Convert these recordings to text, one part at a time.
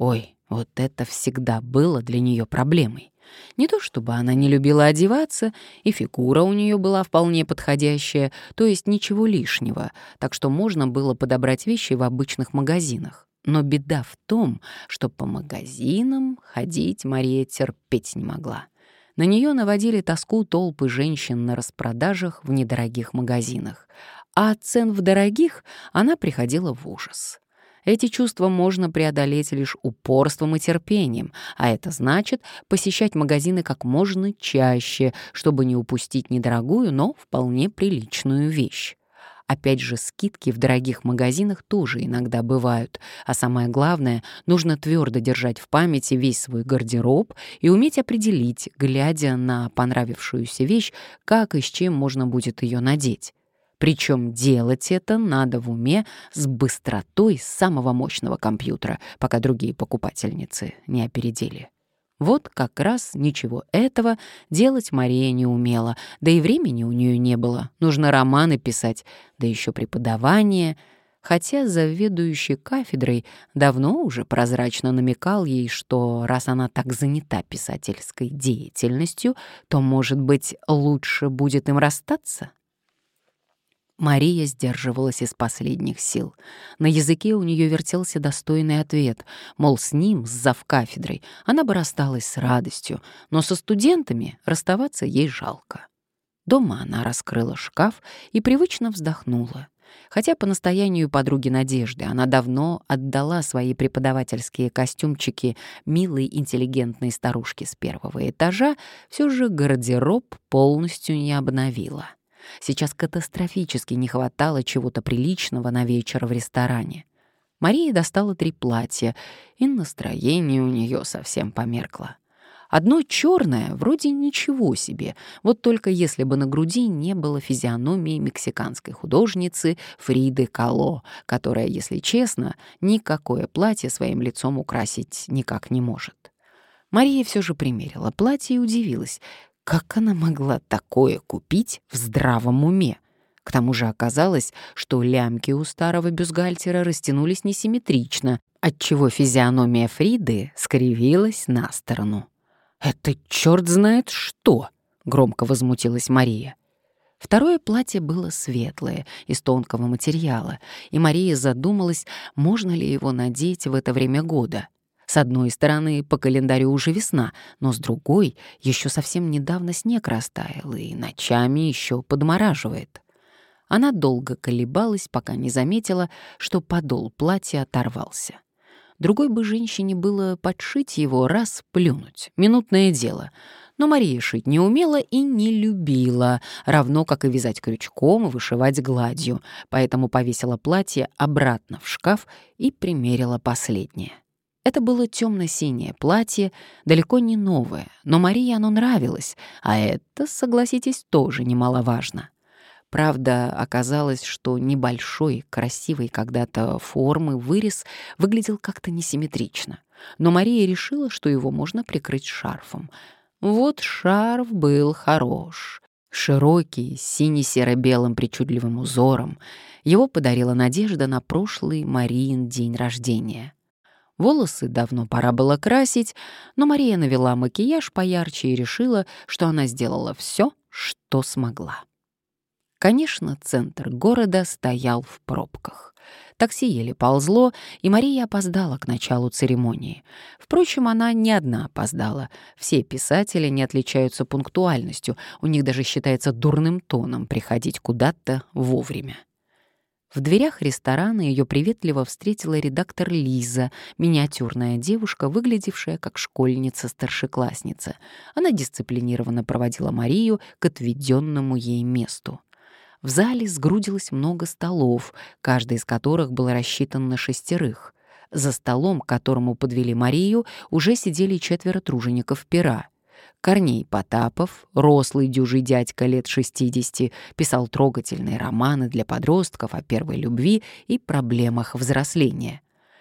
Ой, вот это всегда было для нее проблемой. Не то чтобы она не любила одеваться, и фигура у нее была вполне подходящая, то есть ничего лишнего, так что можно было подобрать вещи в обычных магазинах. Но беда в том, что по магазинам ходить Мария терпеть не могла. На нее наводили тоску толпы женщин на распродажах в недорогих магазинах, а от цен в дорогих она приходила в ужас. Эти чувства можно преодолеть лишь упорством и терпением, а это значит посещать магазины как можно чаще, чтобы не упустить недорогую, но вполне приличную вещь. Опять же, скидки в дорогих магазинах тоже иногда бывают, а самое главное, нужно твердо держать в памяти весь свой гардероб и уметь определить, глядя на понравившуюся вещь, как и с чем можно будет ее надеть. Причем делать это надо в уме с быстротой самого мощного компьютера, пока другие покупательницы не опередили. Вот как раз ничего этого делать Мария не умела, да и времени у нее не было. Нужно романы писать, да еще преподавание. Хотя заведующий кафедрой давно уже прозрачно намекал ей, что раз она так занята писательской деятельностью, то, может быть, лучше будет им расстаться? Мария сдерживалась из последних сил. На языке у нее вертелся достойный ответ, мол, с ним, с завкафедрой, она бы рассталась с радостью, но со студентами расставаться ей жалко. Дома она раскрыла шкаф и привычно вздохнула. Хотя по настоянию подруги Надежды она давно отдала свои преподавательские костюмчики милой интеллигентной старушке с первого этажа, все же гардероб полностью не обновила. Сейчас катастрофически не хватало чего-то приличного на вечер в ресторане. Мария достала три платья, и настроение у нее совсем померкло. Одно черное, вроде ничего себе, вот только если бы на груди не было физиономии мексиканской художницы Фриды Кало, которая, если честно, никакое платье своим лицом украсить никак не может. Мария все же примерила платье и удивилась, как она могла такое купить в здравом уме? К тому же оказалось, что лямки у старого бюстгальтера растянулись несимметрично, отчего физиономия Фриды скривилась на сторону. «Это черт знает что!» — громко возмутилась Мария. Второе платье было светлое, из тонкого материала, и Мария задумалась, можно ли его надеть в это время года — с одной стороны, по календарю уже весна, но с другой, еще совсем недавно снег растаял и ночами еще подмораживает. Она долго колебалась, пока не заметила, что подол платья оторвался. Другой бы женщине было подшить его раз плюнуть, минутное дело. Но Мария шить не умела и не любила, равно как и вязать крючком вышивать гладью, поэтому повесила платье обратно в шкаф и примерила последнее. Это было темно-синее платье, далеко не новое, но Марии оно нравилось, а это, согласитесь, тоже немаловажно. Правда, оказалось, что небольшой, красивый когда-то формы вырез выглядел как-то несимметрично. Но Мария решила, что его можно прикрыть шарфом. Вот шарф был хорош. Широкий, сине-серо-белым причудливым узором. Его подарила Надежда на прошлый Мариин день рождения. Волосы давно пора было красить, но Мария навела макияж поярче и решила, что она сделала все, что смогла. Конечно, центр города стоял в пробках. Такси еле ползло, и Мария опоздала к началу церемонии. Впрочем, она не одна опоздала. Все писатели не отличаются пунктуальностью, у них даже считается дурным тоном приходить куда-то вовремя. В дверях ресторана ее приветливо встретила редактор Лиза, миниатюрная девушка, выглядевшая как школьница-старшеклассница. Она дисциплинированно проводила Марию к отведенному ей месту. В зале сгрудилось много столов, каждый из которых был рассчитан на шестерых. За столом, к которому подвели Марию, уже сидели четверо тружеников пера — Корней Потапов, рослый дюжий дядька лет 60, писал трогательные романы для подростков о первой любви и проблемах взросления.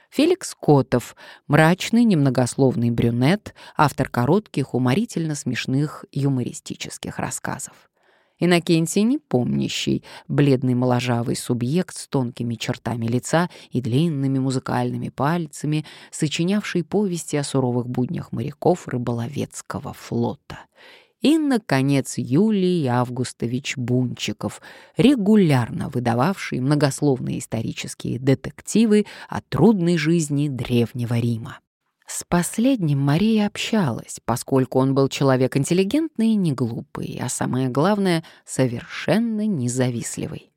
Феликс Котов, мрачный, немногословный брюнет, автор коротких, уморительно смешных юмористических рассказов. Иннокентий непомнящий, бледный моложавый субъект с тонкими чертами лица и длинными музыкальными пальцами, сочинявший повести о суровых буднях моряков рыболовецкого флота. И, наконец, Юлий Августович Бунчиков, регулярно выдававший многословные исторические детективы о трудной жизни Древнего Рима. С последним Мария общалась, поскольку он был человек интеллигентный и не глупый, а самое главное — совершенно независливый.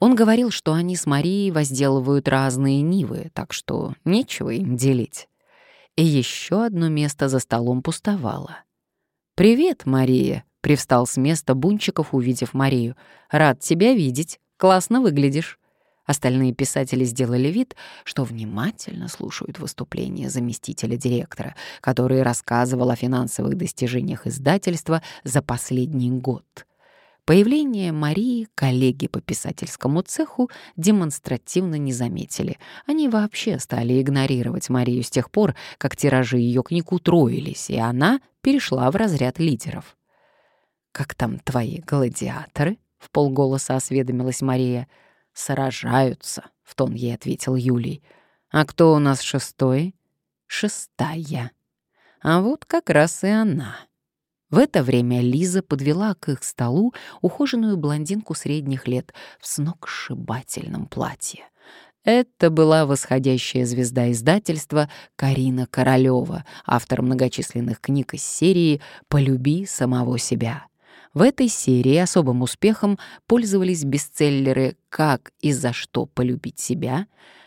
Он говорил, что они с Марией возделывают разные нивы, так что нечего им делить. И еще одно место за столом пустовало. «Привет, Мария!» — привстал с места Бунчиков, увидев Марию. «Рад тебя видеть. Классно выглядишь». Остальные писатели сделали вид, что внимательно слушают выступления заместителя директора, который рассказывал о финансовых достижениях издательства за последний год. Появление Марии коллеги по писательскому цеху демонстративно не заметили. Они вообще стали игнорировать Марию с тех пор, как тиражи ее книг утроились, и она перешла в разряд лидеров. «Как там твои гладиаторы?» — в полголоса осведомилась Мария — сражаются», — в тон ей ответил Юлий. «А кто у нас шестой?» «Шестая. А вот как раз и она». В это время Лиза подвела к их столу ухоженную блондинку средних лет в сногсшибательном платье. Это была восходящая звезда издательства Карина Королева, автор многочисленных книг из серии «Полюби самого себя». В этой серии особым успехом пользовались бестселлеры «Как и за что полюбить себя»,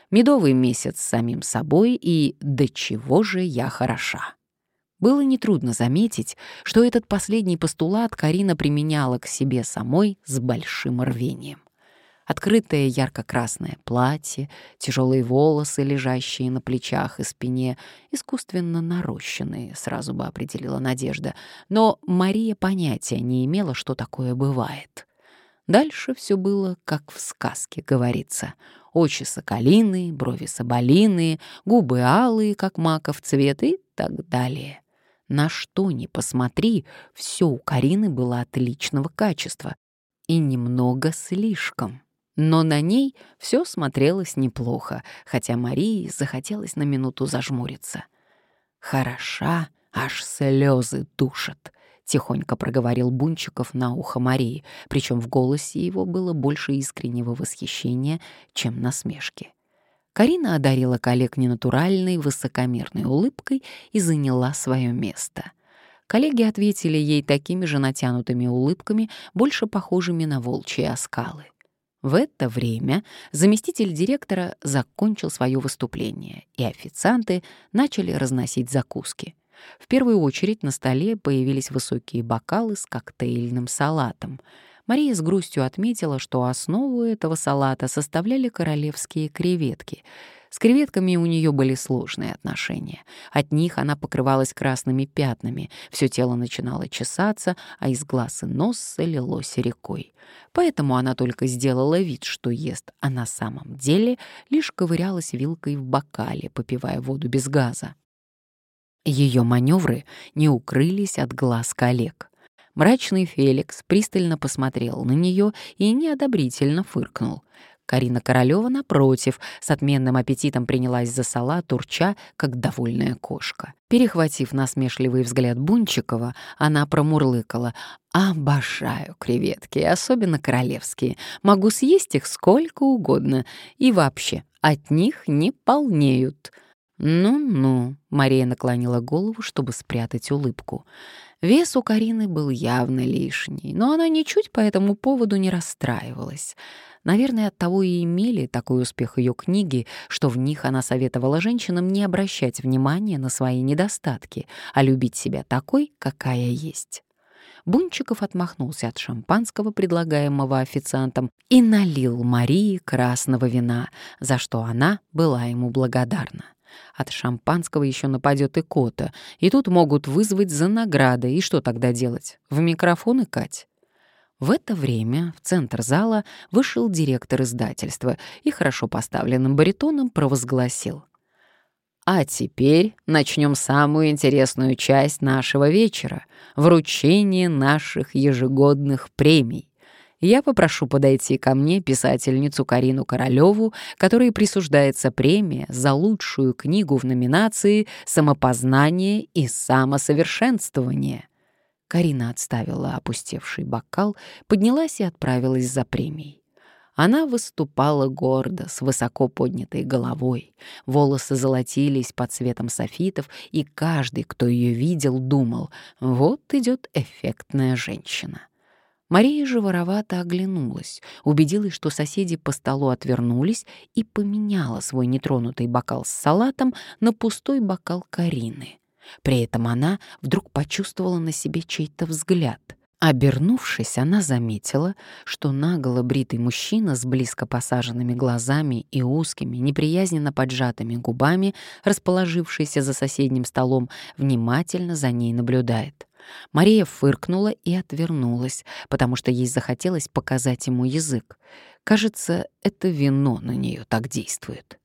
«Медовый месяц с самим собой» и «До чего же я хороша». Было нетрудно заметить, что этот последний постулат Карина применяла к себе самой с большим рвением. Открытое ярко-красное платье, тяжелые волосы, лежащие на плечах и спине, искусственно нарощенные, сразу бы определила Надежда. Но Мария понятия не имела, что такое бывает. Дальше все было, как в сказке говорится. Очи соколиные, брови соболиные, губы алые, как маков цвет и так далее. На что ни посмотри, все у Карины было отличного качества. И немного слишком. Но на ней все смотрелось неплохо, хотя Марии захотелось на минуту зажмуриться. «Хороша, аж слезы душат», — тихонько проговорил Бунчиков на ухо Марии, причем в голосе его было больше искреннего восхищения, чем насмешки. Карина одарила коллег ненатуральной, высокомерной улыбкой и заняла свое место. Коллеги ответили ей такими же натянутыми улыбками, больше похожими на волчьи оскалы. В это время заместитель директора закончил свое выступление, и официанты начали разносить закуски. В первую очередь на столе появились высокие бокалы с коктейльным салатом. Мария с грустью отметила, что основу этого салата составляли королевские креветки — с креветками у нее были сложные отношения. От них она покрывалась красными пятнами, все тело начинало чесаться, а из глаз и носа лилось рекой. Поэтому она только сделала вид, что ест, а на самом деле лишь ковырялась вилкой в бокале, попивая воду без газа. Ее маневры не укрылись от глаз коллег. Мрачный Феликс пристально посмотрел на нее и неодобрительно фыркнул. Карина Королева, напротив, с отменным аппетитом принялась за салат, урча, как довольная кошка. Перехватив насмешливый взгляд Бунчикова, она промурлыкала. «Обожаю креветки, особенно королевские. Могу съесть их сколько угодно. И вообще, от них не полнеют». «Ну-ну», — Мария наклонила голову, чтобы спрятать улыбку. Вес у Карины был явно лишний, но она ничуть по этому поводу не расстраивалась. Наверное, оттого и имели такой успех ее книги, что в них она советовала женщинам не обращать внимания на свои недостатки, а любить себя такой, какая есть. Бунчиков отмахнулся от шампанского, предлагаемого официантом, и налил Марии красного вина, за что она была ему благодарна. От шампанского еще нападет и кота, и тут могут вызвать за награды, и что тогда делать? В микрофон икать? В это время в центр зала вышел директор издательства и хорошо поставленным баритоном провозгласил. «А теперь начнем самую интересную часть нашего вечера — вручение наших ежегодных премий. я попрошу подойти ко мне писательницу Карину Королеву, которой присуждается премия за лучшую книгу в номинации «Самопознание и самосовершенствование». Карина отставила опустевший бокал, поднялась и отправилась за премией. Она выступала гордо, с высоко поднятой головой. Волосы золотились под цветом софитов, и каждый, кто ее видел, думал, вот идет эффектная женщина. Мария же воровато оглянулась, убедилась, что соседи по столу отвернулись и поменяла свой нетронутый бокал с салатом на пустой бокал Карины. При этом она вдруг почувствовала на себе чей-то взгляд. Обернувшись, она заметила, что наголо бритый мужчина с близко посаженными глазами и узкими, неприязненно поджатыми губами, расположившийся за соседним столом, внимательно за ней наблюдает. Мария фыркнула и отвернулась, потому что ей захотелось показать ему язык. Кажется, это вино на нее так действует.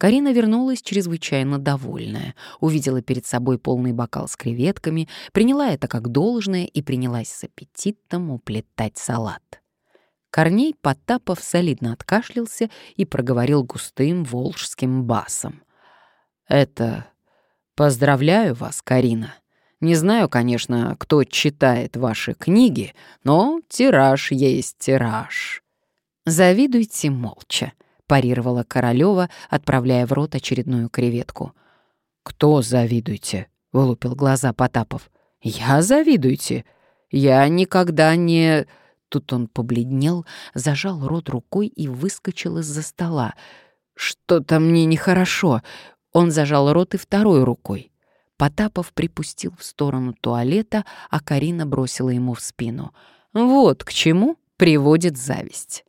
Карина вернулась чрезвычайно довольная, увидела перед собой полный бокал с креветками, приняла это как должное и принялась с аппетитом уплетать салат. Корней Потапов солидно откашлялся и проговорил густым волжским басом. «Это... Поздравляю вас, Карина. Не знаю, конечно, кто читает ваши книги, но тираж есть тираж. Завидуйте молча, парировала Королева, отправляя в рот очередную креветку. Кто завидуйте? вылупил глаза Потапов. Я завидуйте. Я никогда не Тут он побледнел, зажал рот рукой и выскочил из-за стола. Что-то мне нехорошо. Он зажал рот и второй рукой. Потапов припустил в сторону туалета, а Карина бросила ему в спину. «Вот к чему приводит зависть».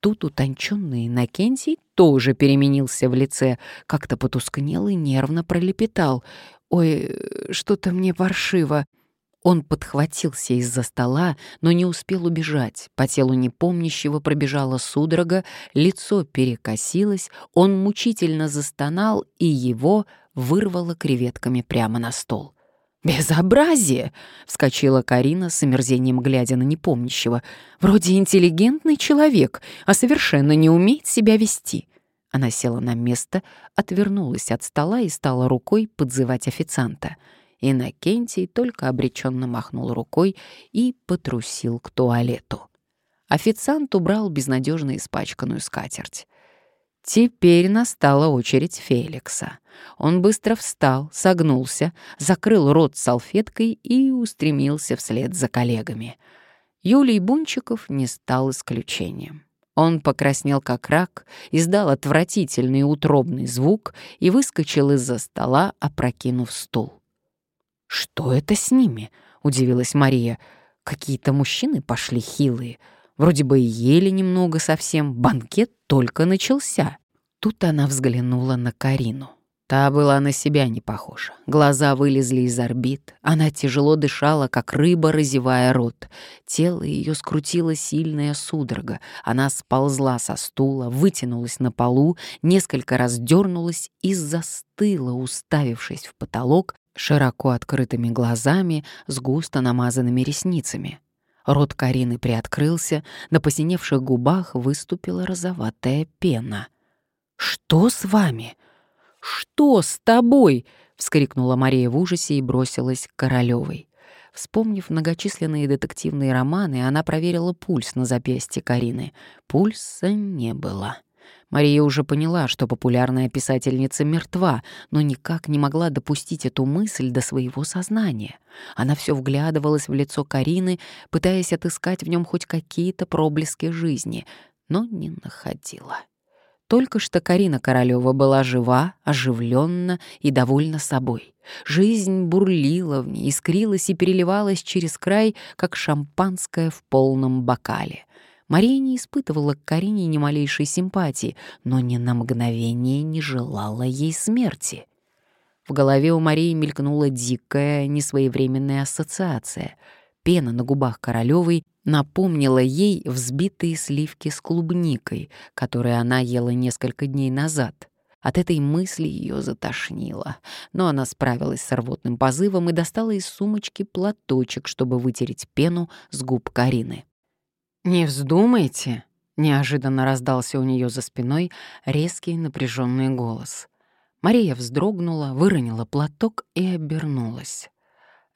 Тут утонченный Иннокентий тоже переменился в лице, как-то потускнел и нервно пролепетал. «Ой, что-то мне паршиво». Он подхватился из-за стола, но не успел убежать. По телу непомнящего пробежала судорога, лицо перекосилось, он мучительно застонал, и его вырвало креветками прямо на стол. «Безобразие!» — вскочила Карина с омерзением, глядя на непомнящего. «Вроде интеллигентный человек, а совершенно не умеет себя вести». Она села на место, отвернулась от стола и стала рукой подзывать официанта — Иннокентий только обреченно махнул рукой и потрусил к туалету. Официант убрал безнадежно испачканную скатерть. Теперь настала очередь Феликса. Он быстро встал, согнулся, закрыл рот салфеткой и устремился вслед за коллегами. Юлий Бунчиков не стал исключением. Он покраснел как рак, издал отвратительный утробный звук и выскочил из-за стола, опрокинув стул. «Что это с ними?» — удивилась Мария. «Какие-то мужчины пошли хилые. Вроде бы ели немного совсем, банкет только начался». Тут она взглянула на Карину. Та была на себя не похожа. Глаза вылезли из орбит. Она тяжело дышала, как рыба, разевая рот. Тело ее скрутило сильная судорога. Она сползла со стула, вытянулась на полу, несколько раз дернулась и застыла, уставившись в потолок, широко открытыми глазами с густо намазанными ресницами. Рот Карины приоткрылся, на посиневших губах выступила розоватая пена. «Что с вами? Что с тобой?» — вскрикнула Мария в ужасе и бросилась к Королевой. Вспомнив многочисленные детективные романы, она проверила пульс на запястье Карины. Пульса не было. Мария уже поняла, что популярная писательница мертва, но никак не могла допустить эту мысль до своего сознания. Она все вглядывалась в лицо Карины, пытаясь отыскать в нем хоть какие-то проблески жизни, но не находила. Только что Карина Королева была жива, оживленна и довольна собой. Жизнь бурлила в ней, искрилась и переливалась через край, как шампанское в полном бокале. Мария не испытывала к Карине ни малейшей симпатии, но ни на мгновение не желала ей смерти. В голове у Марии мелькнула дикая, несвоевременная ассоциация. Пена на губах Королевой напомнила ей взбитые сливки с клубникой, которые она ела несколько дней назад. От этой мысли ее затошнило, но она справилась с рвотным позывом и достала из сумочки платочек, чтобы вытереть пену с губ Карины. «Не вздумайте!» — неожиданно раздался у нее за спиной резкий напряженный голос. Мария вздрогнула, выронила платок и обернулась.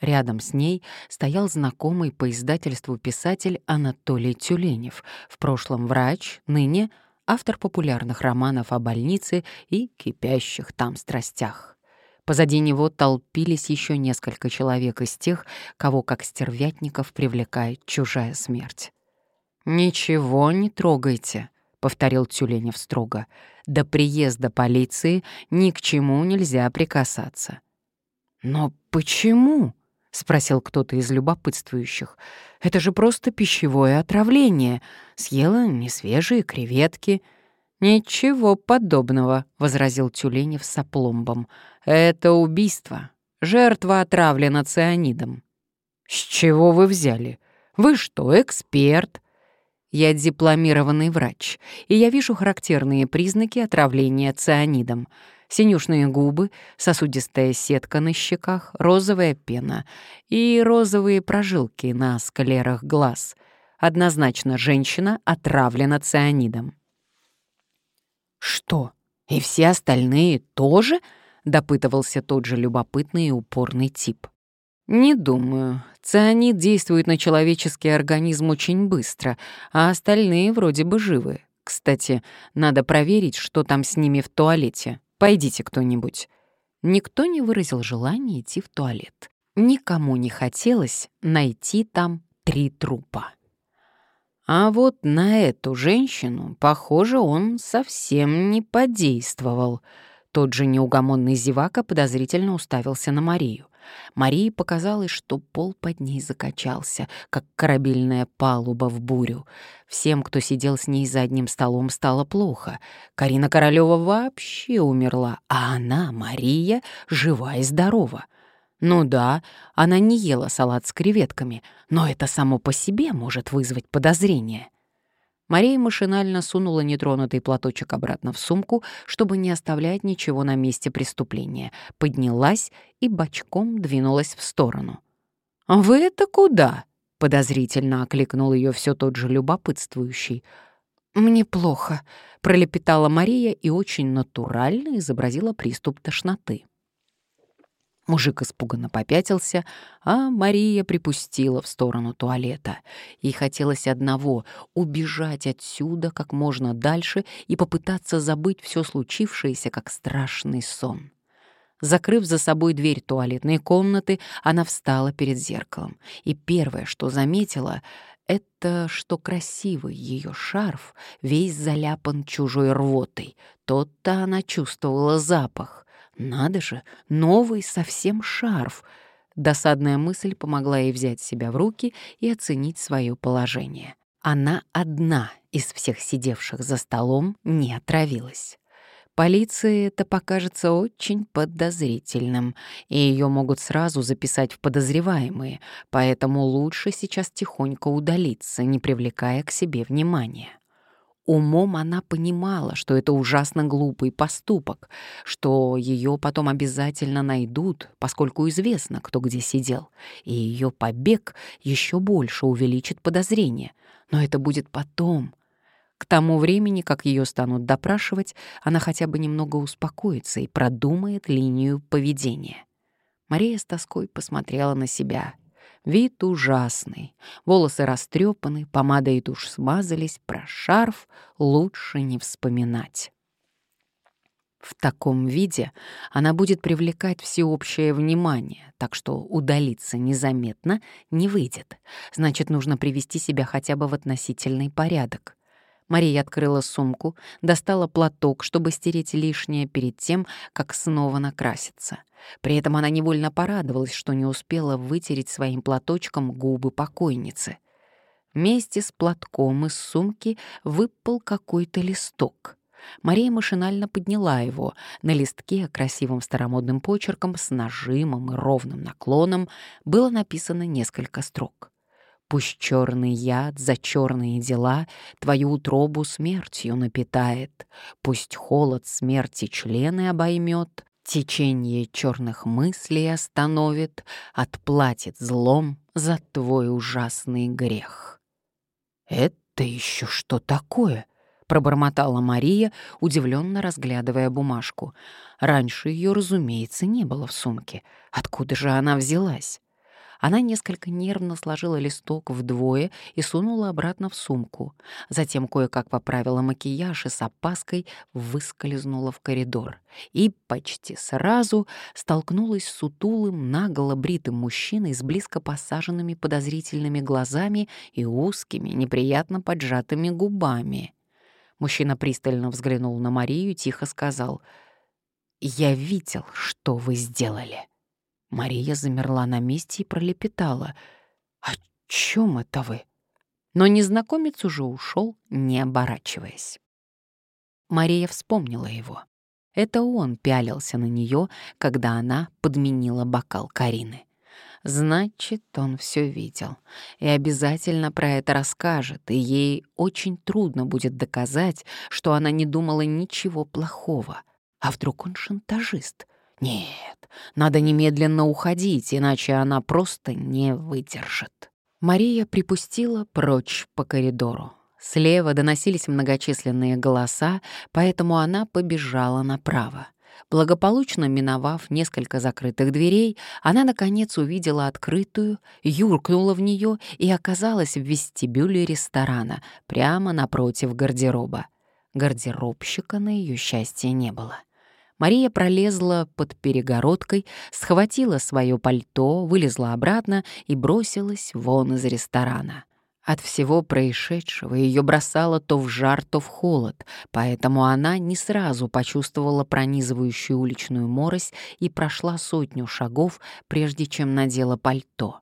Рядом с ней стоял знакомый по издательству писатель Анатолий Тюленев, в прошлом врач, ныне автор популярных романов о больнице и кипящих там страстях. Позади него толпились еще несколько человек из тех, кого как стервятников привлекает чужая смерть. «Ничего не трогайте», — повторил Тюленев строго. «До приезда полиции ни к чему нельзя прикасаться». «Но почему?» — спросил кто-то из любопытствующих. «Это же просто пищевое отравление. Съела несвежие креветки». «Ничего подобного», — возразил Тюленев с опломбом. «Это убийство. Жертва отравлена цианидом». «С чего вы взяли? Вы что, эксперт?» Я дипломированный врач, и я вижу характерные признаки отравления цианидом. Синюшные губы, сосудистая сетка на щеках, розовая пена и розовые прожилки на склерах глаз. Однозначно женщина отравлена цианидом. «Что, и все остальные тоже?» — допытывался тот же любопытный и упорный тип. «Не думаю. Цианид действует на человеческий организм очень быстро, а остальные вроде бы живы. Кстати, надо проверить, что там с ними в туалете. Пойдите кто-нибудь». Никто не выразил желания идти в туалет. Никому не хотелось найти там три трупа. А вот на эту женщину, похоже, он совсем не подействовал. Тот же неугомонный зевака подозрительно уставился на Марию. Марии показалось, что пол под ней закачался, как корабельная палуба в бурю. Всем, кто сидел с ней за одним столом, стало плохо. Карина Королева вообще умерла, а она, Мария, жива и здорова. Ну да, она не ела салат с креветками, но это само по себе может вызвать подозрение. Мария машинально сунула нетронутый платочек обратно в сумку, чтобы не оставлять ничего на месте преступления, поднялась и бочком двинулась в сторону. «Вы это куда?» — подозрительно окликнул ее все тот же любопытствующий. «Мне плохо», — пролепетала Мария и очень натурально изобразила приступ тошноты. Мужик испуганно попятился, а Мария припустила в сторону туалета. Ей хотелось одного — убежать отсюда как можно дальше и попытаться забыть все случившееся, как страшный сон. Закрыв за собой дверь туалетной комнаты, она встала перед зеркалом. И первое, что заметила, это что красивый ее шарф весь заляпан чужой рвотой. Тот-то она чувствовала запах. Надо же, новый совсем шарф. Досадная мысль помогла ей взять себя в руки и оценить свое положение. Она одна из всех сидевших за столом не отравилась. Полиции это покажется очень подозрительным, и ее могут сразу записать в подозреваемые, поэтому лучше сейчас тихонько удалиться, не привлекая к себе внимания. Умом она понимала, что это ужасно глупый поступок, что ее потом обязательно найдут, поскольку известно, кто где сидел, и ее побег еще больше увеличит подозрения. Но это будет потом. К тому времени, как ее станут допрашивать, она хотя бы немного успокоится и продумает линию поведения. Мария с тоской посмотрела на себя Вид ужасный. Волосы растрепаны, помада и тушь смазались, про шарф лучше не вспоминать. В таком виде она будет привлекать всеобщее внимание, так что удалиться незаметно не выйдет. Значит, нужно привести себя хотя бы в относительный порядок. Мария открыла сумку, достала платок, чтобы стереть лишнее перед тем, как снова накраситься. При этом она невольно порадовалась, что не успела вытереть своим платочком губы покойницы. Вместе с платком из сумки выпал какой-то листок. Мария машинально подняла его. На листке красивым старомодным почерком с нажимом и ровным наклоном было написано несколько строк. Пусть черный яд за черные дела Твою утробу смертью напитает. Пусть холод смерти члены обоймет, Течение черных мыслей остановит, Отплатит злом за твой ужасный грех. «Это еще что такое?» — пробормотала Мария, удивленно разглядывая бумажку. Раньше ее, разумеется, не было в сумке. Откуда же она взялась? Она несколько нервно сложила листок вдвое и сунула обратно в сумку. Затем кое-как поправила макияж и с опаской выскользнула в коридор. И почти сразу столкнулась с сутулым, наголо бритым мужчиной с близко посаженными подозрительными глазами и узкими, неприятно поджатыми губами. Мужчина пристально взглянул на Марию и тихо сказал «Я видел, что вы сделали». Мария замерла на месте и пролепетала. «О чем это вы?» Но незнакомец уже ушел, не оборачиваясь. Мария вспомнила его. Это он пялился на нее, когда она подменила бокал Карины. Значит, он все видел и обязательно про это расскажет, и ей очень трудно будет доказать, что она не думала ничего плохого. А вдруг он шантажист? Нет, надо немедленно уходить, иначе она просто не выдержит. Мария припустила прочь по коридору. Слева доносились многочисленные голоса, поэтому она побежала направо. Благополучно миновав несколько закрытых дверей, она, наконец, увидела открытую, юркнула в нее и оказалась в вестибюле ресторана, прямо напротив гардероба. Гардеробщика на ее счастье не было. Мария пролезла под перегородкой, схватила свое пальто, вылезла обратно и бросилась вон из ресторана. От всего происшедшего ее бросало то в жар, то в холод, поэтому она не сразу почувствовала пронизывающую уличную морось и прошла сотню шагов, прежде чем надела пальто.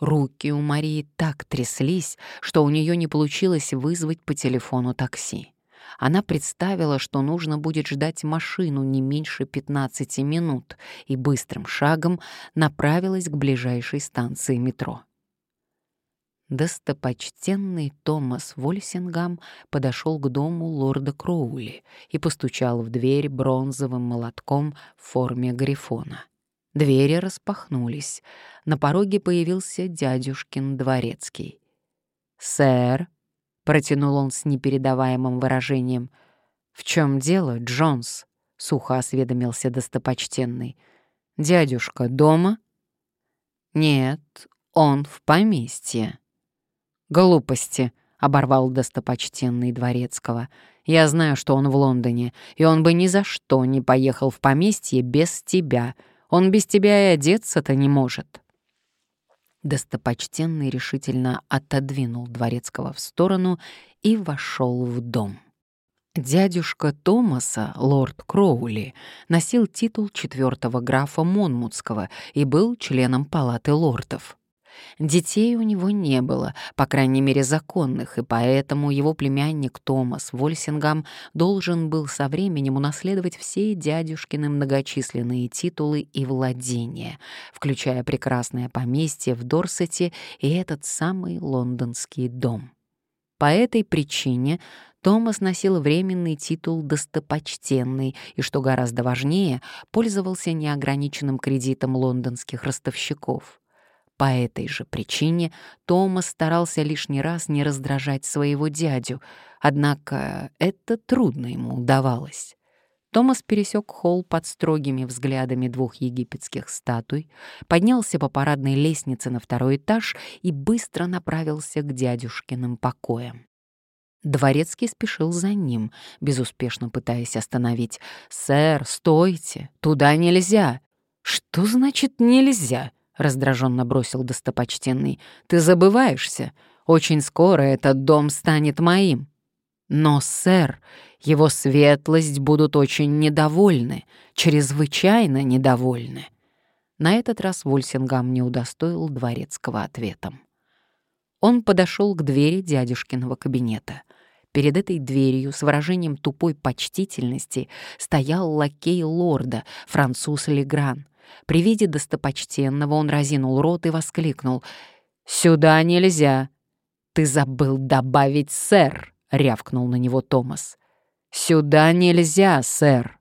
Руки у Марии так тряслись, что у нее не получилось вызвать по телефону такси. Она представила, что нужно будет ждать машину не меньше 15 минут, и быстрым шагом направилась к ближайшей станции метро. Достопочтенный Томас Вольсингам подошел к дому лорда Кроули и постучал в дверь бронзовым молотком в форме грифона. Двери распахнулись. На пороге появился дядюшкин дворецкий. «Сэр», — протянул он с непередаваемым выражением. «В чем дело, Джонс?» — сухо осведомился достопочтенный. «Дядюшка дома?» «Нет, он в поместье». «Глупости», — оборвал достопочтенный Дворецкого. «Я знаю, что он в Лондоне, и он бы ни за что не поехал в поместье без тебя. Он без тебя и одеться-то не может». Достопочтенный решительно отодвинул Дворецкого в сторону и вошел в дом. Дядюшка Томаса, лорд Кроули, носил титул четвертого графа Монмутского и был членом палаты лордов. Детей у него не было, по крайней мере законных, и поэтому его племянник Томас Вольсингам должен был со временем унаследовать все дядюшкины многочисленные титулы и владения, включая прекрасное поместье в Дорсете и этот самый лондонский дом. По этой причине Томас носил временный титул «достопочтенный» и, что гораздо важнее, пользовался неограниченным кредитом лондонских ростовщиков. По этой же причине Томас старался лишний раз не раздражать своего дядю, однако это трудно ему удавалось. Томас пересек холл под строгими взглядами двух египетских статуй, поднялся по парадной лестнице на второй этаж и быстро направился к дядюшкиным покоям. Дворецкий спешил за ним, безуспешно пытаясь остановить. «Сэр, стойте! Туда нельзя!» «Что значит «нельзя»?» — раздраженно бросил достопочтенный. «Ты забываешься. Очень скоро этот дом станет моим». «Но, сэр, его светлость будут очень недовольны, чрезвычайно недовольны». На этот раз Вольсингам не удостоил дворецкого ответом. Он подошел к двери дядюшкиного кабинета. Перед этой дверью с выражением тупой почтительности стоял лакей лорда, француз Легран — при виде достопочтенного он разинул рот и воскликнул. «Сюда нельзя!» «Ты забыл добавить «сэр», — рявкнул на него Томас. «Сюда нельзя, сэр!»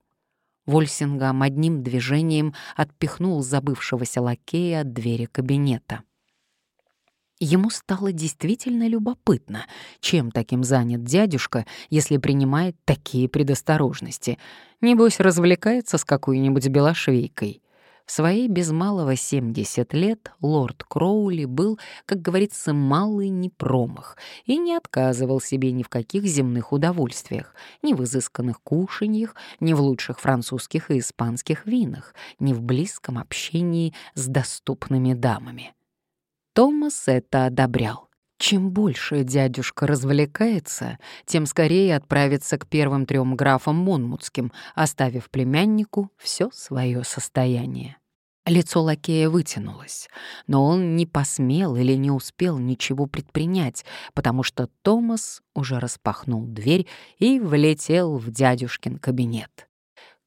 Вольсингам одним движением отпихнул забывшегося лакея от двери кабинета. Ему стало действительно любопытно, чем таким занят дядюшка, если принимает такие предосторожности. Небось, развлекается с какой-нибудь белошвейкой. Свои без малого 70 лет лорд Кроули был, как говорится, малый непромах и не отказывал себе ни в каких земных удовольствиях, ни в изысканных кушаньях, ни в лучших французских и испанских винах, ни в близком общении с доступными дамами. Томас это одобрял. Чем больше дядюшка развлекается, тем скорее отправится к первым трем графам Монмутским, оставив племяннику все свое состояние. Лицо лакея вытянулось, но он не посмел или не успел ничего предпринять, потому что Томас уже распахнул дверь и влетел в дядюшкин кабинет.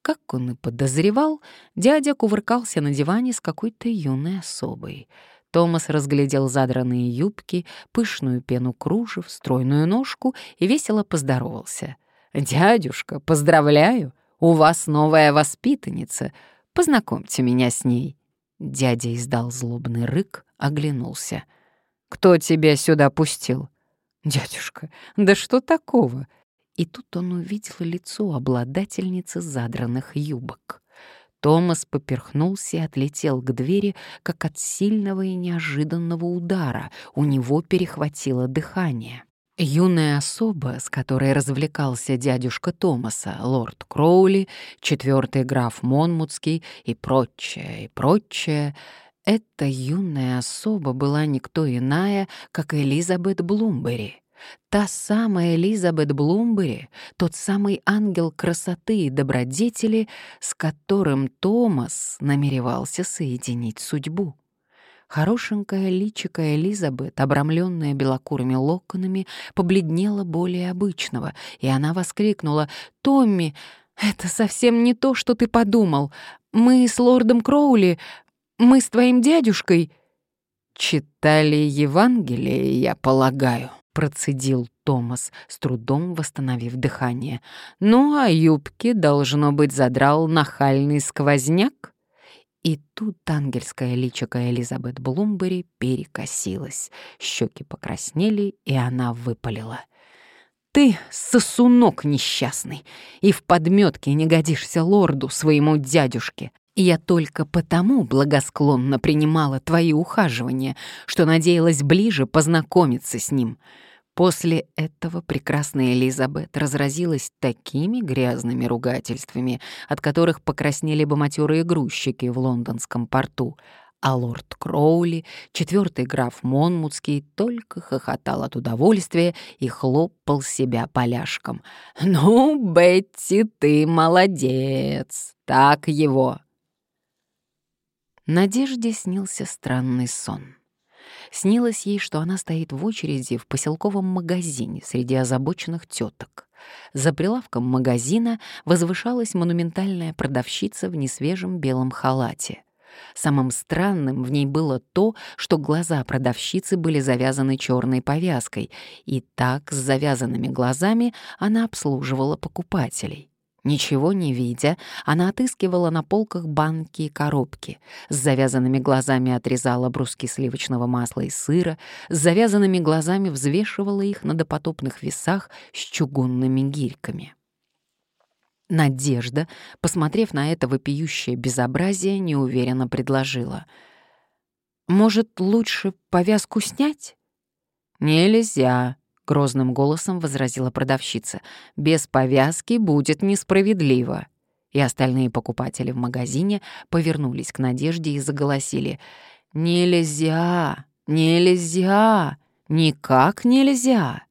Как он и подозревал, дядя кувыркался на диване с какой-то юной особой — Томас разглядел задранные юбки, пышную пену кружев, стройную ножку и весело поздоровался. «Дядюшка, поздравляю! У вас новая воспитанница. Познакомьте меня с ней». Дядя издал злобный рык, оглянулся. «Кто тебя сюда пустил?» «Дядюшка, да что такого?» И тут он увидел лицо обладательницы задранных юбок. Томас поперхнулся и отлетел к двери, как от сильного и неожиданного удара. У него перехватило дыхание. Юная особа, с которой развлекался дядюшка Томаса, лорд Кроули, четвертый граф Монмутский и прочее, и прочее, эта юная особа была никто иная, как Элизабет Блумбери. Та самая Элизабет Блумбери, тот самый ангел красоты и добродетели, с которым Томас намеревался соединить судьбу. Хорошенькая личико Элизабет, обрамленная белокурыми локонами, побледнела более обычного, и она воскликнула «Томми, это совсем не то, что ты подумал. Мы с лордом Кроули, мы с твоим дядюшкой...» «Читали Евангелие, я полагаю», процедил Томас, с трудом восстановив дыхание. «Ну, а юбки, должно быть, задрал нахальный сквозняк?» И тут ангельская личико Элизабет Блумбери перекосилась, щеки покраснели, и она выпалила. «Ты сосунок несчастный, и в подметке не годишься лорду, своему дядюшке. Я только потому благосклонно принимала твои ухаживания, что надеялась ближе познакомиться с ним». После этого прекрасная Элизабет разразилась такими грязными ругательствами, от которых покраснели бы матерые грузчики в лондонском порту, а лорд Кроули, четвертый граф Монмутский, только хохотал от удовольствия и хлопал себя поляшком. «Ну, Бетти, ты молодец! Так его!» Надежде снился странный сон. Снилось ей, что она стоит в очереди в поселковом магазине среди озабоченных теток. За прилавком магазина возвышалась монументальная продавщица в несвежем белом халате. Самым странным в ней было то, что глаза продавщицы были завязаны черной повязкой, и так с завязанными глазами она обслуживала покупателей. Ничего не видя, она отыскивала на полках банки и коробки, с завязанными глазами отрезала бруски сливочного масла и сыра, с завязанными глазами взвешивала их на допотопных весах с чугунными гирьками. Надежда, посмотрев на это вопиющее безобразие, неуверенно предложила. «Может, лучше повязку снять?» «Нельзя», — грозным голосом возразила продавщица. «Без повязки будет несправедливо». И остальные покупатели в магазине повернулись к Надежде и заголосили. «Нельзя! Нельзя! Никак нельзя!»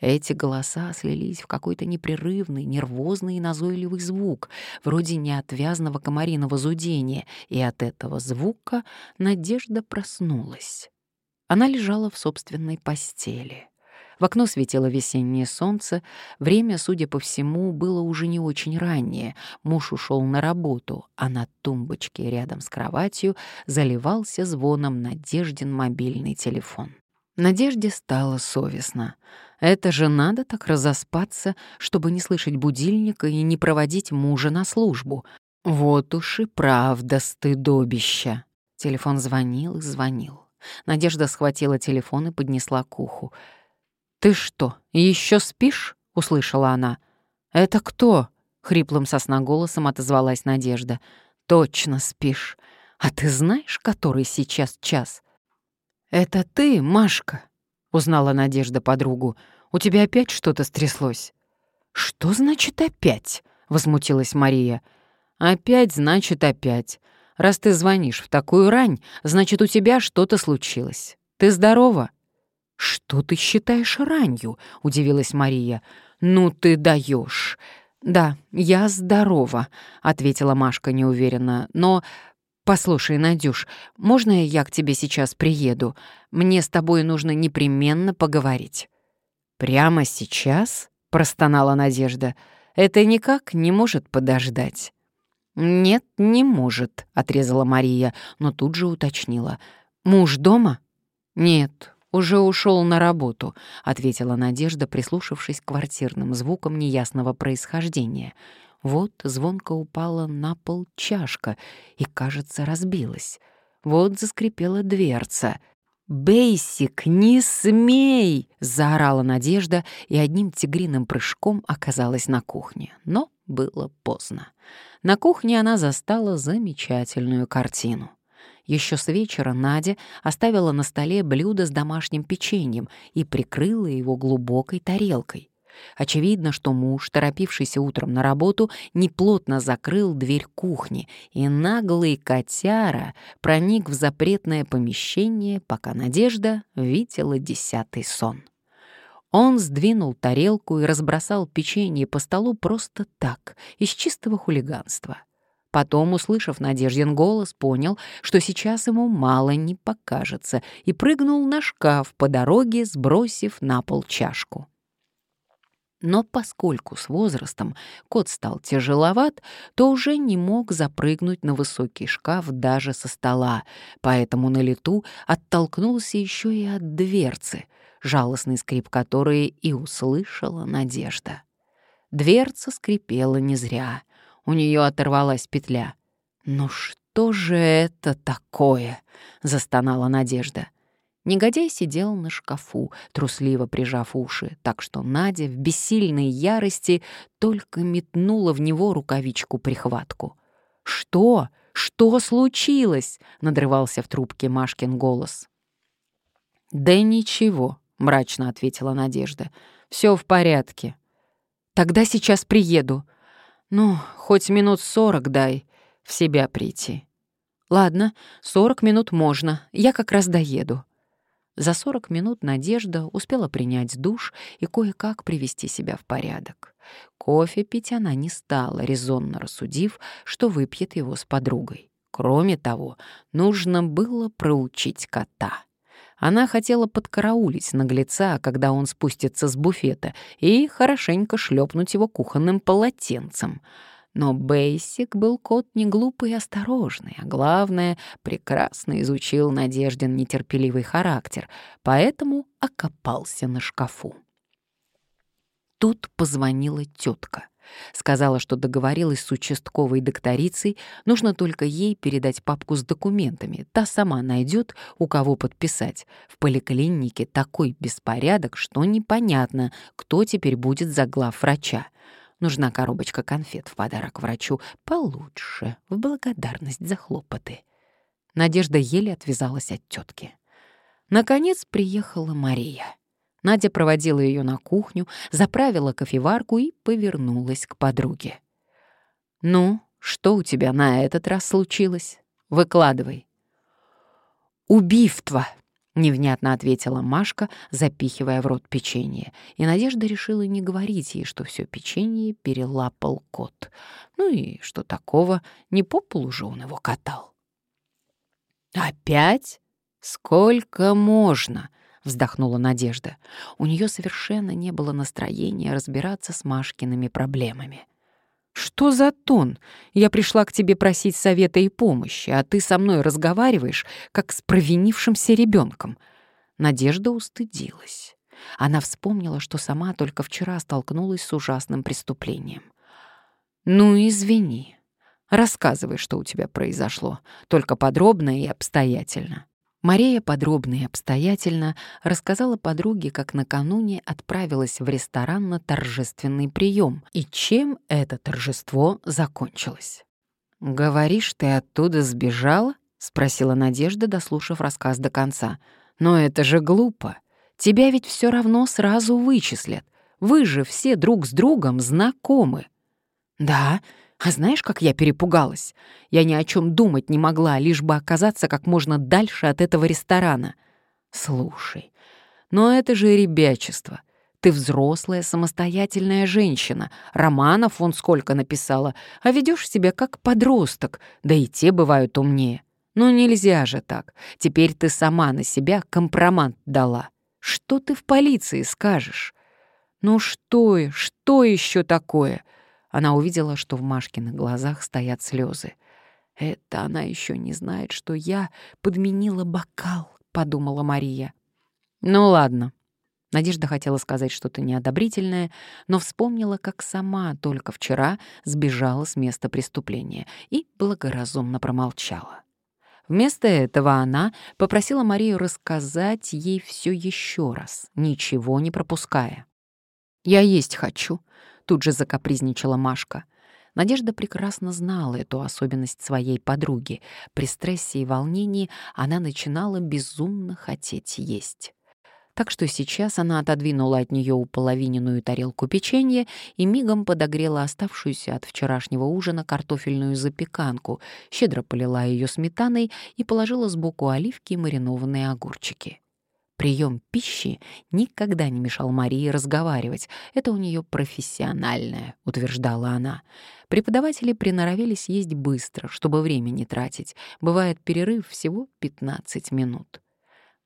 Эти голоса слились в какой-то непрерывный, нервозный и назойливый звук, вроде неотвязного комариного зудения, и от этого звука Надежда проснулась. Она лежала в собственной постели. В окно светило весеннее солнце. Время, судя по всему, было уже не очень раннее. Муж ушел на работу, а на тумбочке рядом с кроватью заливался звоном Надеждин мобильный телефон. Надежде стало совестно. Это же надо так разоспаться, чтобы не слышать будильника и не проводить мужа на службу. Вот уж и правда стыдобища. Телефон звонил и звонил. Надежда схватила телефон и поднесла к уху. «Ты что, еще спишь?» — услышала она. «Это кто?» — хриплым сосноголосом отозвалась Надежда. «Точно спишь. А ты знаешь, который сейчас час?» «Это ты, Машка?» — узнала Надежда подругу. «У тебя опять что-то стряслось?» «Что значит «опять»?» — возмутилась Мария. «Опять значит опять. Раз ты звонишь в такую рань, значит, у тебя что-то случилось. Ты здорова?» «Что ты считаешь ранью?» — удивилась Мария. «Ну ты даешь. «Да, я здорова», — ответила Машка неуверенно. «Но «Послушай, Надюш, можно я к тебе сейчас приеду? Мне с тобой нужно непременно поговорить». «Прямо сейчас?» — простонала Надежда. «Это никак не может подождать». «Нет, не может», — отрезала Мария, но тут же уточнила. «Муж дома?» «Нет, уже ушел на работу», — ответила Надежда, прислушавшись к квартирным звукам неясного происхождения. Вот звонко упала на пол чашка и, кажется, разбилась. Вот заскрипела дверца. «Бейсик, не смей!» — заорала Надежда и одним тигриным прыжком оказалась на кухне. Но было поздно. На кухне она застала замечательную картину. Еще с вечера Надя оставила на столе блюдо с домашним печеньем и прикрыла его глубокой тарелкой. Очевидно, что муж, торопившийся утром на работу, неплотно закрыл дверь кухни, и наглый котяра проник в запретное помещение, пока Надежда видела десятый сон. Он сдвинул тарелку и разбросал печенье по столу просто так, из чистого хулиганства. Потом, услышав Надеждин голос, понял, что сейчас ему мало не покажется, и прыгнул на шкаф по дороге, сбросив на пол чашку. Но поскольку с возрастом кот стал тяжеловат, то уже не мог запрыгнуть на высокий шкаф даже со стола, поэтому на лету оттолкнулся еще и от дверцы — жалостный скрип которой и услышала Надежда. Дверца скрипела не зря. У нее оторвалась петля. «Ну что же это такое?» — застонала Надежда. Негодяй сидел на шкафу, трусливо прижав уши, так что Надя в бессильной ярости только метнула в него рукавичку-прихватку. «Что? Что случилось?» — надрывался в трубке Машкин голос. «Да ничего», — мрачно ответила Надежда. «Все в порядке». «Тогда сейчас приеду. Ну, хоть минут сорок дай в себя прийти». «Ладно, сорок минут можно, я как раз доеду». За сорок минут Надежда успела принять душ и кое-как привести себя в порядок. Кофе пить она не стала, резонно рассудив, что выпьет его с подругой. Кроме того, нужно было проучить кота. Она хотела подкараулить наглеца, когда он спустится с буфета, и хорошенько шлепнуть его кухонным полотенцем. Но Бейсик был кот не глупый и осторожный, а главное, прекрасно изучил Надеждин нетерпеливый характер, поэтому окопался на шкафу. Тут позвонила тетка. Сказала, что договорилась с участковой докторицей, нужно только ей передать папку с документами. Та сама найдет, у кого подписать. В поликлинике такой беспорядок, что непонятно, кто теперь будет за глав врача. Нужна коробочка конфет в подарок врачу получше, в благодарность за хлопоты. Надежда еле отвязалась от тетки. Наконец приехала Мария. Надя проводила ее на кухню, заправила кофеварку и повернулась к подруге. «Ну, что у тебя на этот раз случилось? Выкладывай». «Убивство!» — невнятно ответила Машка, запихивая в рот печенье. И Надежда решила не говорить ей, что все печенье перелапал кот. Ну и что такого, не по полу же он его катал. «Опять? Сколько можно?» Вздохнула Надежда. У нее совершенно не было настроения разбираться с Машкиными проблемами. «Что за тон? Я пришла к тебе просить совета и помощи, а ты со мной разговариваешь, как с провинившимся ребенком». Надежда устыдилась. Она вспомнила, что сама только вчера столкнулась с ужасным преступлением. «Ну, извини. Рассказывай, что у тебя произошло, только подробно и обстоятельно». Мария подробно и обстоятельно рассказала подруге, как накануне отправилась в ресторан на торжественный прием и чем это торжество закончилось. «Говоришь, ты оттуда сбежала?» — спросила Надежда, дослушав рассказ до конца. «Но это же глупо. Тебя ведь все равно сразу вычислят. Вы же все друг с другом знакомы». «Да, а знаешь, как я перепугалась? Я ни о чем думать не могла, лишь бы оказаться как можно дальше от этого ресторана. Слушай, но это же ребячество. Ты взрослая, самостоятельная женщина. Романов он сколько написала, а ведешь себя как подросток, да и те бывают умнее. Ну нельзя же так. Теперь ты сама на себя компромат дала. Что ты в полиции скажешь? Ну что, что еще такое? Она увидела, что в Машкиных глазах стоят слезы. «Это она еще не знает, что я подменила бокал», — подумала Мария. «Ну ладно». Надежда хотела сказать что-то неодобрительное, но вспомнила, как сама только вчера сбежала с места преступления и благоразумно промолчала. Вместо этого она попросила Марию рассказать ей все еще раз, ничего не пропуская. «Я есть хочу», Тут же закапризничала Машка. Надежда прекрасно знала эту особенность своей подруги. При стрессе и волнении она начинала безумно хотеть есть. Так что сейчас она отодвинула от нее уполовиненную тарелку печенья и мигом подогрела оставшуюся от вчерашнего ужина картофельную запеканку, щедро полила ее сметаной и положила сбоку оливки и маринованные огурчики. Прием пищи никогда не мешал Марии разговаривать. Это у нее профессиональное, утверждала она. Преподаватели приноровились есть быстро, чтобы время не тратить. Бывает перерыв всего 15 минут.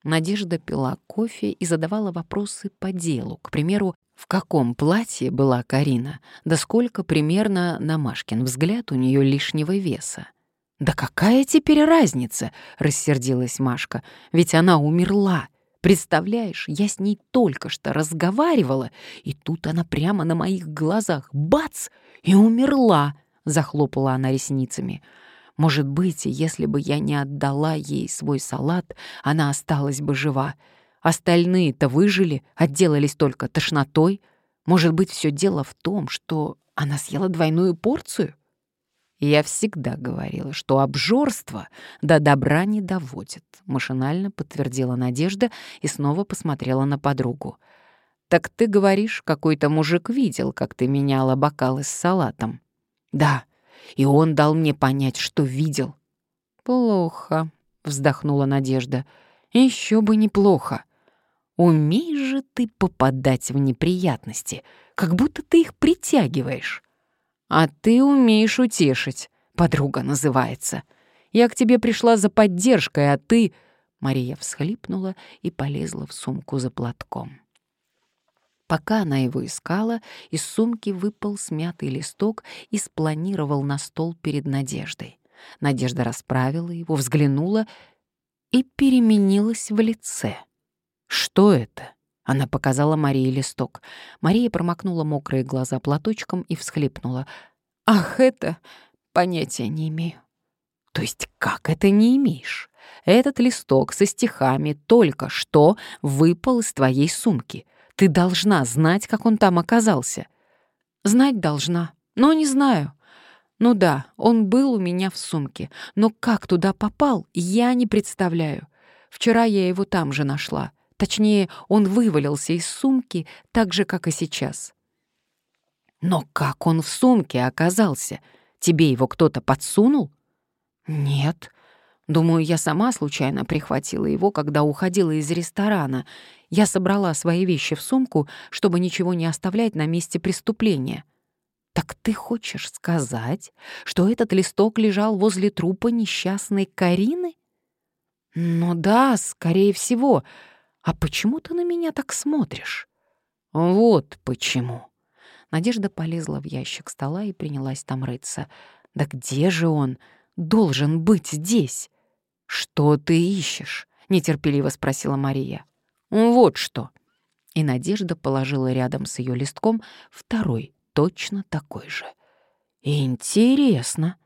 Надежда пила кофе и задавала вопросы по делу. К примеру, в каком платье была Карина, да сколько примерно, на Машкин взгляд, у нее лишнего веса. «Да какая теперь разница?» — рассердилась Машка. «Ведь она умерла. Представляешь, я с ней только что разговаривала, и тут она прямо на моих глазах бац и умерла, захлопала она ресницами. Может быть, если бы я не отдала ей свой салат, она осталась бы жива. Остальные-то выжили, отделались только тошнотой. Может быть, все дело в том, что она съела двойную порцию? Я всегда говорила, что обжорство до добра не доводит, машинально подтвердила Надежда и снова посмотрела на подругу. Так ты говоришь, какой-то мужик видел, как ты меняла бокалы с салатом. Да, и он дал мне понять, что видел. Плохо, вздохнула Надежда. Еще бы неплохо. Умеешь же ты попадать в неприятности, как будто ты их притягиваешь. «А ты умеешь утешить», — подруга называется. «Я к тебе пришла за поддержкой, а ты...» Мария всхлипнула и полезла в сумку за платком. Пока она его искала, из сумки выпал смятый листок и спланировал на стол перед Надеждой. Надежда расправила его, взглянула и переменилась в лице. Что это? Она показала Марии листок. Мария промокнула мокрые глаза платочком и всхлипнула. «Ах, это... понятия не имею». «То есть как это не имеешь? Этот листок со стихами только что выпал из твоей сумки. Ты должна знать, как он там оказался». «Знать должна, но не знаю». «Ну да, он был у меня в сумке, но как туда попал, я не представляю. Вчера я его там же нашла. Точнее, он вывалился из сумки так же, как и сейчас. Но как он в сумке оказался? Тебе его кто-то подсунул? Нет. Думаю, я сама случайно прихватила его, когда уходила из ресторана. Я собрала свои вещи в сумку, чтобы ничего не оставлять на месте преступления. Так ты хочешь сказать, что этот листок лежал возле трупа несчастной Карины? Ну да, скорее всего. «А почему ты на меня так смотришь?» «Вот почему». Надежда полезла в ящик стола и принялась там рыться. «Да где же он? Должен быть здесь!» «Что ты ищешь?» — нетерпеливо спросила Мария. «Вот что!» И Надежда положила рядом с ее листком второй, точно такой же. «Интересно!»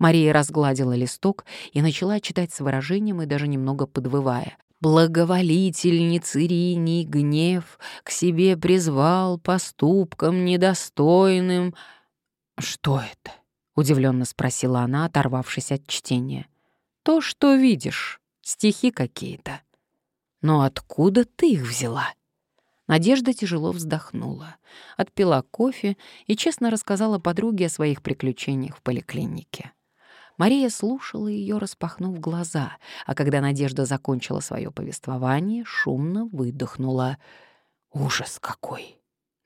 Мария разгладила листок и начала читать с выражением и даже немного подвывая. «Благоволительницы Рини гнев к себе призвал поступком недостойным». «Что это?» — удивленно спросила она, оторвавшись от чтения. «То, что видишь, стихи какие-то». «Но откуда ты их взяла?» Надежда тяжело вздохнула, отпила кофе и честно рассказала подруге о своих приключениях в поликлинике. Мария слушала ее, распахнув глаза, а когда Надежда закончила свое повествование, шумно выдохнула. «Ужас какой!»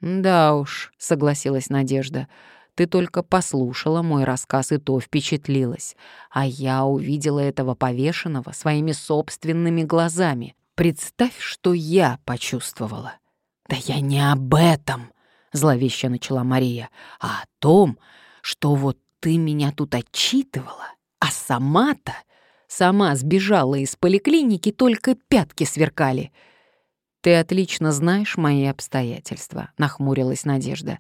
«Да уж», — согласилась Надежда, — «ты только послушала мой рассказ и то впечатлилась, а я увидела этого повешенного своими собственными глазами. Представь, что я почувствовала». «Да я не об этом», — зловеще начала Мария, «а о том, что вот ты меня тут отчитывала, а сама-то сама сбежала из поликлиники, только пятки сверкали. «Ты отлично знаешь мои обстоятельства», — нахмурилась Надежда.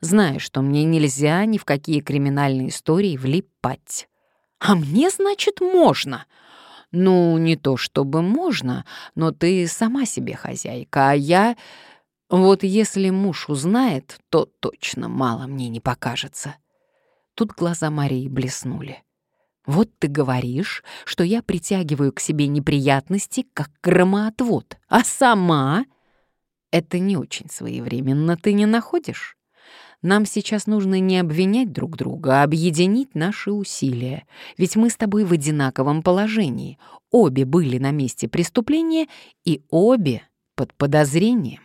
«Знаешь, что мне нельзя ни в какие криминальные истории влипать». «А мне, значит, можно?» «Ну, не то чтобы можно, но ты сама себе хозяйка, а я...» «Вот если муж узнает, то точно мало мне не покажется». Тут глаза Марии блеснули. «Вот ты говоришь, что я притягиваю к себе неприятности, как громоотвод, а сама...» «Это не очень своевременно, ты не находишь?» Нам сейчас нужно не обвинять друг друга, а объединить наши усилия. Ведь мы с тобой в одинаковом положении. Обе были на месте преступления и обе под подозрением.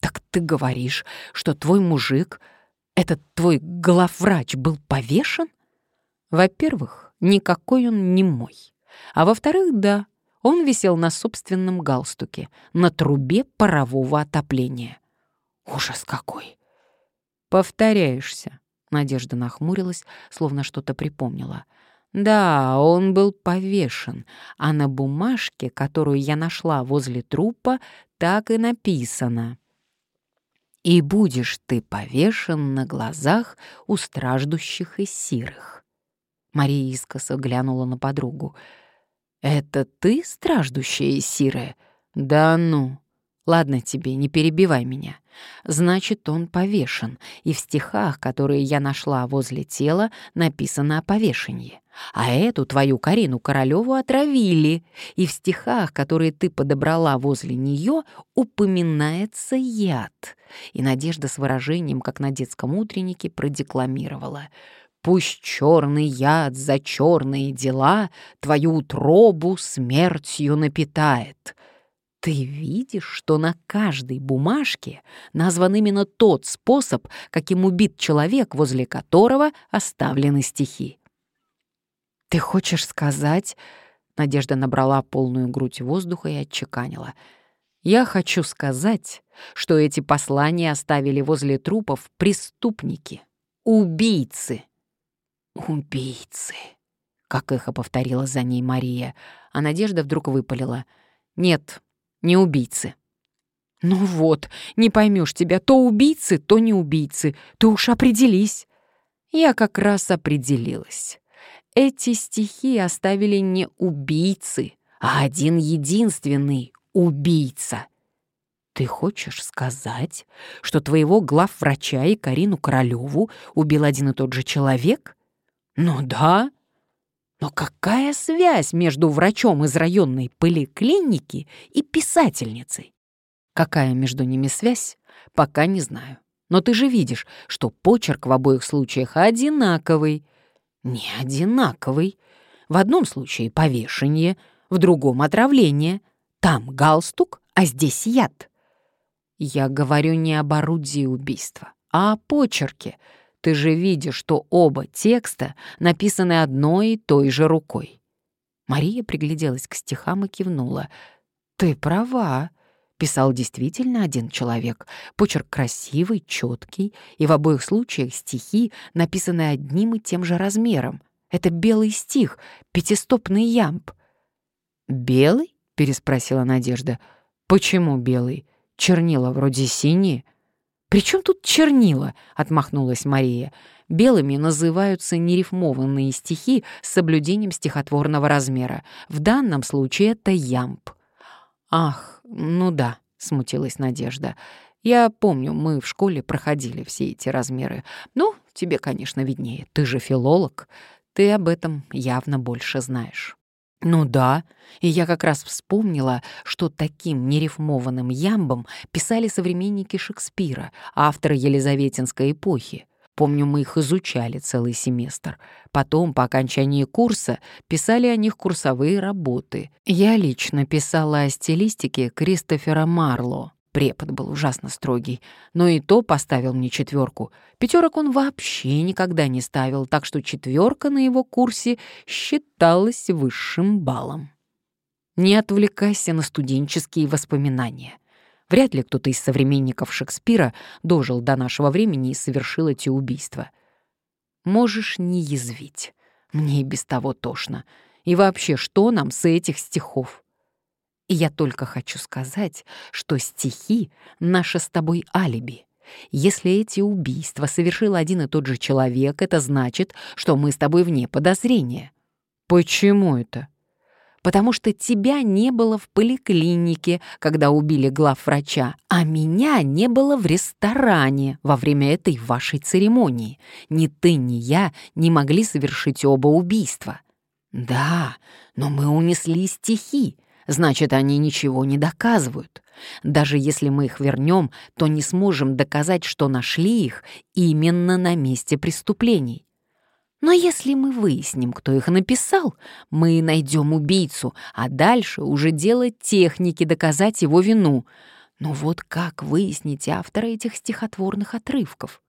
Так ты говоришь, что твой мужик этот твой главврач был повешен? Во-первых, никакой он не мой. А во-вторых, да, он висел на собственном галстуке, на трубе парового отопления. Ужас какой! Повторяешься. Надежда нахмурилась, словно что-то припомнила. Да, он был повешен, а на бумажке, которую я нашла возле трупа, так и написано и будешь ты повешен на глазах у страждущих и сирых». Мария искоса глянула на подругу. «Это ты, страждущая и сирая? Да ну! Ладно тебе, не перебивай меня. Значит, он повешен, и в стихах, которые я нашла возле тела, написано о повешении. А эту твою Карину Королеву отравили, и в стихах, которые ты подобрала возле нее, упоминается яд. И Надежда с выражением, как на детском утреннике, продекламировала «Пусть черный яд за черные дела твою утробу смертью напитает». Ты видишь, что на каждой бумажке назван именно тот способ, каким убит человек, возле которого оставлены стихи. «Ты хочешь сказать...» Надежда набрала полную грудь воздуха и отчеканила. «Я хочу сказать, что эти послания оставили возле трупов преступники, убийцы». «Убийцы», — как эхо повторила за ней Мария, а Надежда вдруг выпалила. «Нет, не убийцы. Ну вот, не поймешь тебя, то убийцы, то не убийцы, ты уж определись. Я как раз определилась. Эти стихи оставили не убийцы, а один единственный убийца. Ты хочешь сказать, что твоего главврача и Карину Королеву убил один и тот же человек? Ну да, но какая связь между врачом из районной поликлиники и писательницей? Какая между ними связь, пока не знаю. Но ты же видишь, что почерк в обоих случаях одинаковый. Не одинаковый. В одном случае повешение, в другом отравление. Там галстук, а здесь яд. Я говорю не об орудии убийства, а о почерке — ты же видишь, что оба текста написаны одной и той же рукой. Мария пригляделась к стихам и кивнула. «Ты права», — писал действительно один человек. Почерк красивый, четкий, и в обоих случаях стихи написаны одним и тем же размером. Это белый стих, пятистопный ямб. «Белый?» — переспросила Надежда. «Почему белый? Чернила вроде синие». «При чем тут чернила?» — отмахнулась Мария. «Белыми называются нерифмованные стихи с соблюдением стихотворного размера. В данном случае это ямб». «Ах, ну да», — смутилась Надежда. «Я помню, мы в школе проходили все эти размеры. Ну, тебе, конечно, виднее. Ты же филолог. Ты об этом явно больше знаешь». Ну да, и я как раз вспомнила, что таким нерифмованным ямбом писали современники Шекспира, авторы Елизаветинской эпохи. Помню, мы их изучали целый семестр. Потом, по окончании курса, писали о них курсовые работы. Я лично писала о стилистике Кристофера Марло. Препод был ужасно строгий, но и то поставил мне четверку. Пятерок он вообще никогда не ставил, так что четверка на его курсе считалась высшим баллом. Не отвлекайся на студенческие воспоминания. Вряд ли кто-то из современников Шекспира дожил до нашего времени и совершил эти убийства. Можешь не язвить. Мне и без того тошно. И вообще, что нам с этих стихов? И я только хочу сказать, что стихи — наше с тобой алиби. Если эти убийства совершил один и тот же человек, это значит, что мы с тобой вне подозрения. Почему это? Потому что тебя не было в поликлинике, когда убили главврача, а меня не было в ресторане во время этой вашей церемонии. Ни ты, ни я не могли совершить оба убийства. Да, но мы унесли стихи, значит, они ничего не доказывают. Даже если мы их вернем, то не сможем доказать, что нашли их именно на месте преступлений. Но если мы выясним, кто их написал, мы найдем убийцу, а дальше уже дело техники доказать его вину. Но вот как выяснить автора этих стихотворных отрывков?